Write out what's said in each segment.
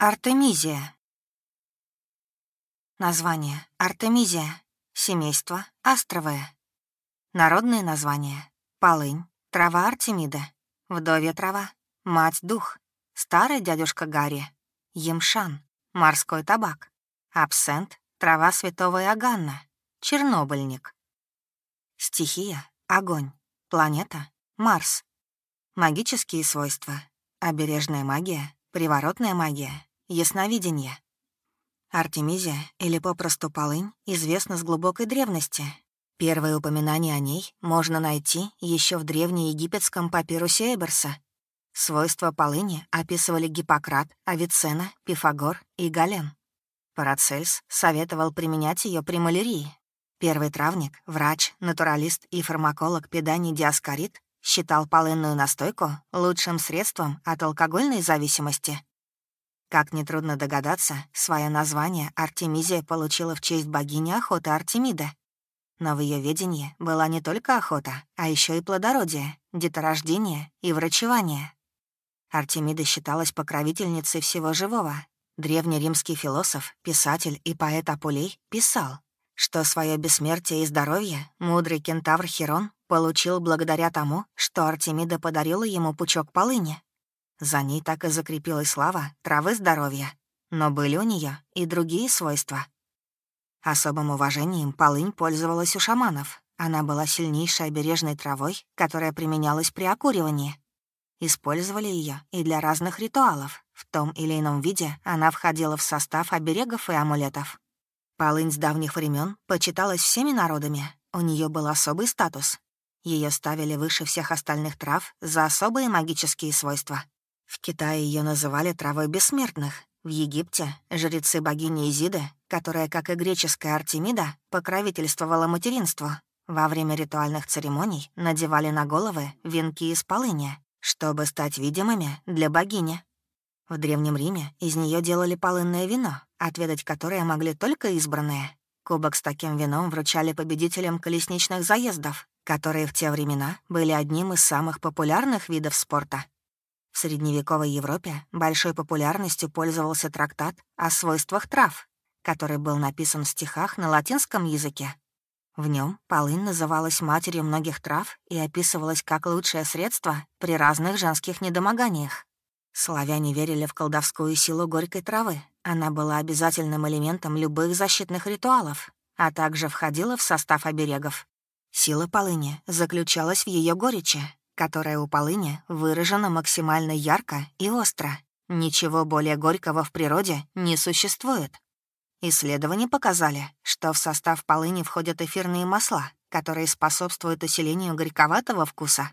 Артемизия. Название — Артемизия. Семейство — астровое. Народные названия — полынь, трава Артемида, вдовья трава, мать-дух, старый дядюшка Гарри, емшан, морской табак, абсент, трава святого Иоганна, чернобыльник. Стихия — огонь, планета — Марс. Магические свойства — обережная магия, приворотная магия, ясновидение. Артемизия, или попросту полынь, известна с глубокой древности. Первое упоминание о ней можно найти еще в древнеегипетском папирусе Эберса. Свойства полыни описывали Гиппократ, Авиценна, Пифагор и Гален. Парацельс советовал применять ее при малярии. Первый травник, врач, натуралист и фармаколог Педаний Диаскорид считал полынную настойку лучшим средством от алкогольной зависимости. Как нетрудно догадаться, свое название Артемизия получила в честь богини охоты Артемида. Но в ее ведении была не только охота, а еще и плодородие, деторождение и врачевание. Артемида считалась покровительницей всего живого. Древний римский философ, писатель и поэт Апулей писал, что свое бессмертие и здоровье мудрый кентавр Херон получил благодаря тому, что Артемида подарила ему пучок полыни, за ней так и закрепилась слава травы здоровья. Но были у нее и другие свойства. Особым уважением полынь пользовалась у шаманов. Она была сильнейшей обережной травой, которая применялась при окуривании. Использовали ее и для разных ритуалов. В том или ином виде она входила в состав оберегов и амулетов. Полынь с давних времен почиталась всеми народами. У нее был особый статус. Ее ставили выше всех остальных трав за особые магические свойства. В Китае ее называли травой бессмертных. В Египте — жрецы богини Изиды, которая, как и греческая Артемида, покровительствовала материнству. Во время ритуальных церемоний надевали на головы венки из полыни, чтобы стать видимыми для богини. В Древнем Риме из нее делали полынное вино, отведать которое могли только избранные. Кубок с таким вином вручали победителям колесничных заездов, которые в те времена были одним из самых популярных видов спорта. В средневековой Европе большой популярностью пользовался трактат о свойствах трав, который был написан в стихах на латинском языке. В нем полынь называлась матерью многих трав и описывалась как лучшее средство при разных женских недомоганиях. Славяне верили в колдовскую силу горькой травы. Она была обязательным элементом любых защитных ритуалов, а также входила в состав оберегов. Сила полыни заключалась в ее горечи, которая у полыни выражена максимально ярко и остро. Ничего более горького в природе не существует. Исследования показали, что в состав полыни входят эфирные масла, которые способствуют усилению горьковатого вкуса.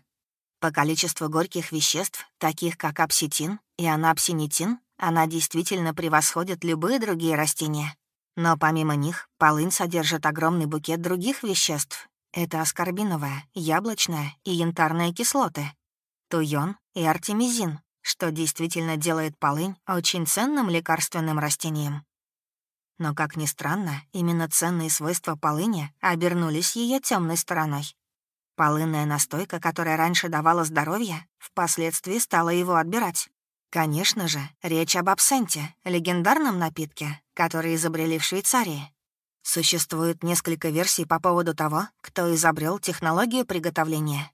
По количеству горьких веществ, таких как апситин и анапсинитин, она действительно превосходит любые другие растения. Но помимо них, полынь содержит огромный букет других веществ, это аскорбиновая, яблочная и янтарная кислоты, туйон и артемизин, что действительно делает полынь очень ценным лекарственным растением. Но, как ни странно, именно ценные свойства полыни обернулись ее темной стороной. Полынная настойка, которая раньше давала здоровье, впоследствии стала его отбирать. Конечно же, речь об абсенте, легендарном напитке, который изобрели в Швейцарии. Существует несколько версий по поводу того, кто изобрел технологию приготовления.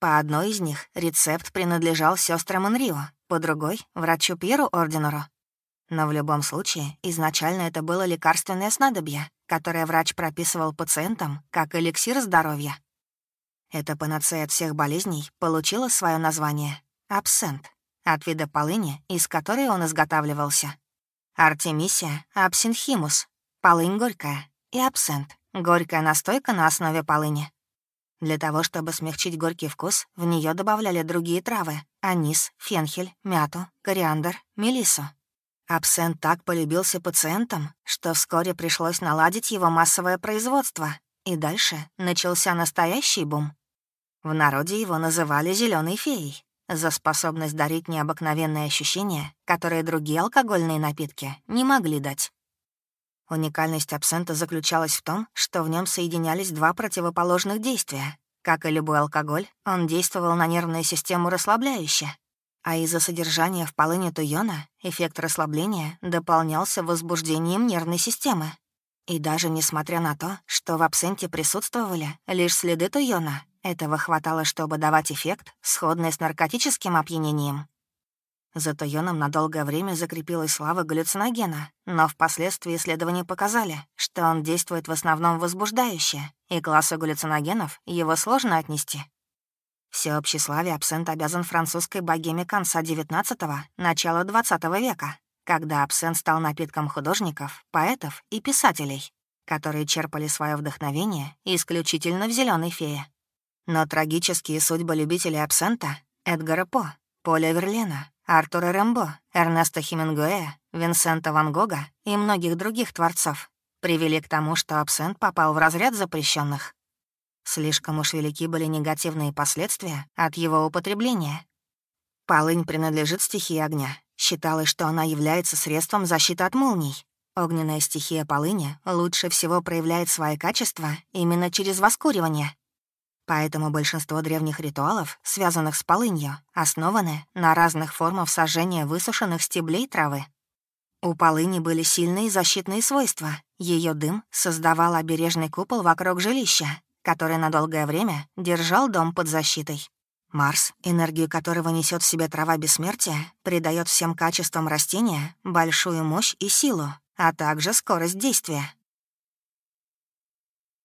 По одной из них рецепт принадлежал сестрам Энрио, по другой — врачу Пьеру Ординеру. Но в любом случае, изначально это было лекарственное снадобье, которое врач прописывал пациентам как эликсир здоровья. Эта панацея от всех болезней получила свое название — абсент, от вида полыни, из которой он изготавливался. Артемисия абсинхимус, полынь горькая, и абсент — горькая настойка на основе полыни. Для того, чтобы смягчить горький вкус, в нее добавляли другие травы — анис, фенхель, мяту, кориандр, мелиссу. Абсент так полюбился пациентам, что вскоре пришлось наладить его массовое производство, и дальше начался настоящий бум. В народе его называли зеленой феей за способность дарить необыкновенные ощущения, которые другие алкогольные напитки не могли дать. Уникальность абсента заключалась в том, что в нем соединялись два противоположных действия. Как и любой алкоголь, он действовал на нервную систему расслабляюще. а из-за содержания в полыни туйона эффект расслабления дополнялся возбуждением нервной системы. И даже несмотря на то, что в абсенте присутствовали лишь следы туйона, этого хватало, чтобы давать эффект, сходный с наркотическим опьянением. За туйоном на долгое время закрепилась слава галлюциногена, но впоследствии исследования показали, что он действует в основном возбуждающе, и классу галлюциногенов его сложно отнести. Всеобщей славе абсент обязан французской богеме конца XIX – начала XX века, когда абсент стал напитком художников, поэтов и писателей, которые черпали свое вдохновение исключительно в зеленой фее. Но трагические судьбы любителей абсента — Эдгара По, Поля Верлена, Артура Рэмбо, Эрнеста Хемингуэя, Винсента Ван Гога и многих других творцов привели к тому, что абсент попал в разряд запрещенных. Слишком уж велики были негативные последствия от его употребления. Полынь принадлежит стихии огня. Считалось, что она является средством защиты от молний. Огненная стихия полыни лучше всего проявляет свои качества именно через воскуривание. Поэтому большинство древних ритуалов, связанных с полынью, основаны на разных формах сожжения высушенных стеблей травы. У полыни были сильные защитные свойства. Ее дым создавал обережный купол вокруг жилища, который на долгое время держал дом под защитой. Марс, энергию которого несет в себе трава бессмертия, придает всем качествам растения большую мощь и силу, а также скорость действия.